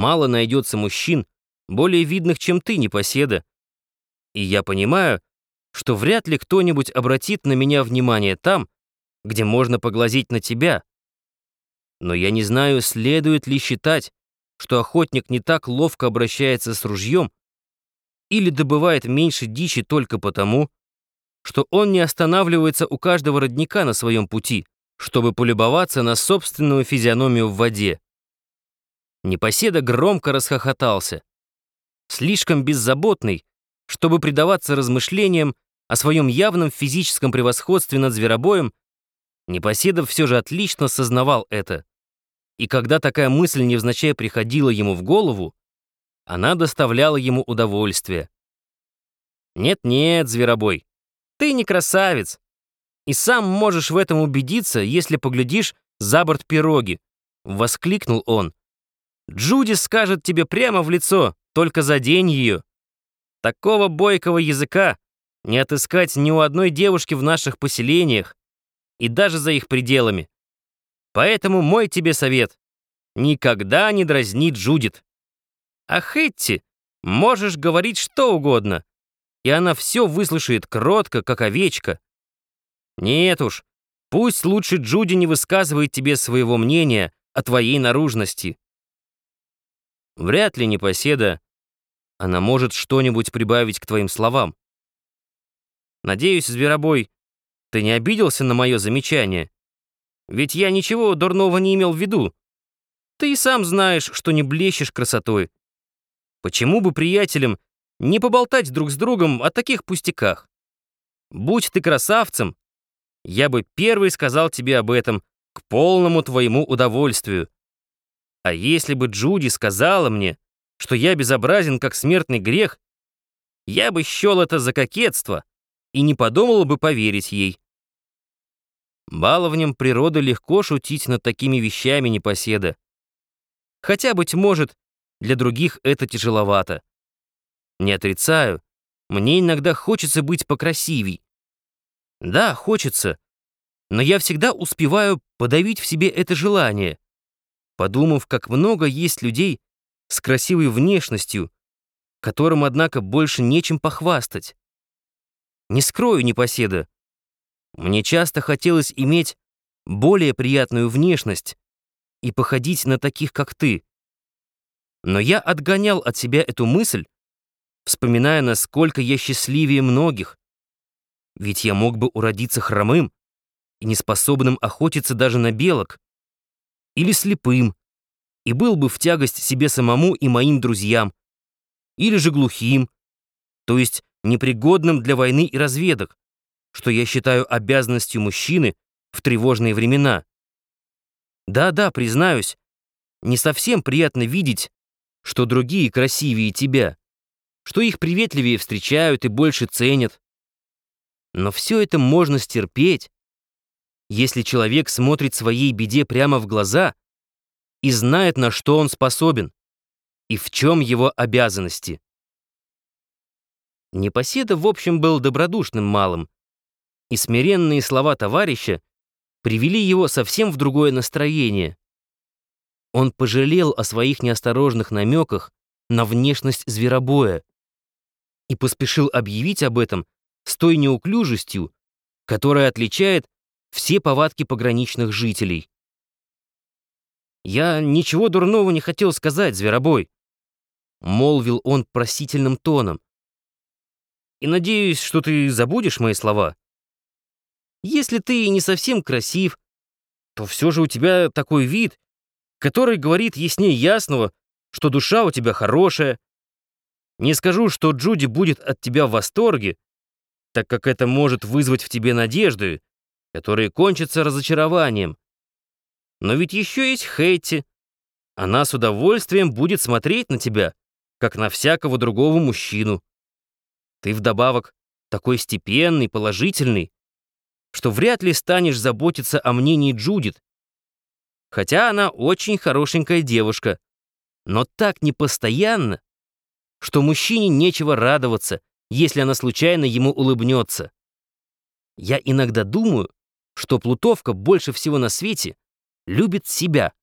мало найдется мужчин, более видных, чем ты, непоседа. И я понимаю, что вряд ли кто-нибудь обратит на меня внимание там, где можно поглазеть на тебя. Но я не знаю, следует ли считать, что охотник не так ловко обращается с ружьем или добывает меньше дичи только потому, что он не останавливается у каждого родника на своем пути, чтобы полюбоваться на собственную физиономию в воде. Непоседа громко расхохотался. Слишком беззаботный, чтобы предаваться размышлениям о своем явном физическом превосходстве над зверобоем, Непоседов все же отлично сознавал это. И когда такая мысль невзначай приходила ему в голову, она доставляла ему удовольствие. «Нет-нет, зверобой, ты не красавец. И сам можешь в этом убедиться, если поглядишь за борт пироги», — воскликнул он. «Джуди скажет тебе прямо в лицо, только задень ее. Такого бойкого языка не отыскать ни у одной девушки в наших поселениях и даже за их пределами. Поэтому мой тебе совет — никогда не дразни Джудит. А Хэтти можешь говорить что угодно, и она все выслушает кротко, как овечка. Нет уж, пусть лучше Джуди не высказывает тебе своего мнения о твоей наружности. Вряд ли непоседа она может что-нибудь прибавить к твоим словам. Надеюсь, Зверобой, ты не обиделся на мое замечание? Ведь я ничего дурного не имел в виду. Ты и сам знаешь, что не блещешь красотой. Почему бы приятелям не поболтать друг с другом о таких пустяках? Будь ты красавцем, я бы первый сказал тебе об этом к полному твоему удовольствию. А если бы Джуди сказала мне, что я безобразен, как смертный грех, я бы счел это за кокетство и не подумал бы поверить ей. Баловням природы легко шутить над такими вещами непоседа. Хотя, быть может, для других это тяжеловато. Не отрицаю, мне иногда хочется быть покрасивей. Да, хочется, но я всегда успеваю подавить в себе это желание, подумав, как много есть людей, с красивой внешностью, которым, однако, больше нечем похвастать. Не скрою непоседа. Мне часто хотелось иметь более приятную внешность и походить на таких, как ты. Но я отгонял от себя эту мысль, вспоминая, насколько я счастливее многих. Ведь я мог бы уродиться хромым и неспособным охотиться даже на белок. Или слепым, и был бы в тягость себе самому и моим друзьям, или же глухим, то есть непригодным для войны и разведок, что я считаю обязанностью мужчины в тревожные времена. Да-да, признаюсь, не совсем приятно видеть, что другие красивее тебя, что их приветливее встречают и больше ценят. Но все это можно стерпеть, если человек смотрит своей беде прямо в глаза и знает, на что он способен и в чем его обязанности. Непоседа, в общем, был добродушным малым, и смиренные слова товарища привели его совсем в другое настроение. Он пожалел о своих неосторожных намеках на внешность зверобоя и поспешил объявить об этом с той неуклюжестью, которая отличает все повадки пограничных жителей. «Я ничего дурного не хотел сказать, зверобой», — молвил он просительным тоном. «И надеюсь, что ты забудешь мои слова. Если ты не совсем красив, то все же у тебя такой вид, который говорит яснее ясного, что душа у тебя хорошая. Не скажу, что Джуди будет от тебя в восторге, так как это может вызвать в тебе надежды, которые кончатся разочарованием. Но ведь еще есть Хейти. Она с удовольствием будет смотреть на тебя, как на всякого другого мужчину. Ты вдобавок такой степенный, положительный, что вряд ли станешь заботиться о мнении Джудит. Хотя она очень хорошенькая девушка, но так непостоянно, что мужчине нечего радоваться, если она случайно ему улыбнется. Я иногда думаю, что Плутовка больше всего на свете любит себя.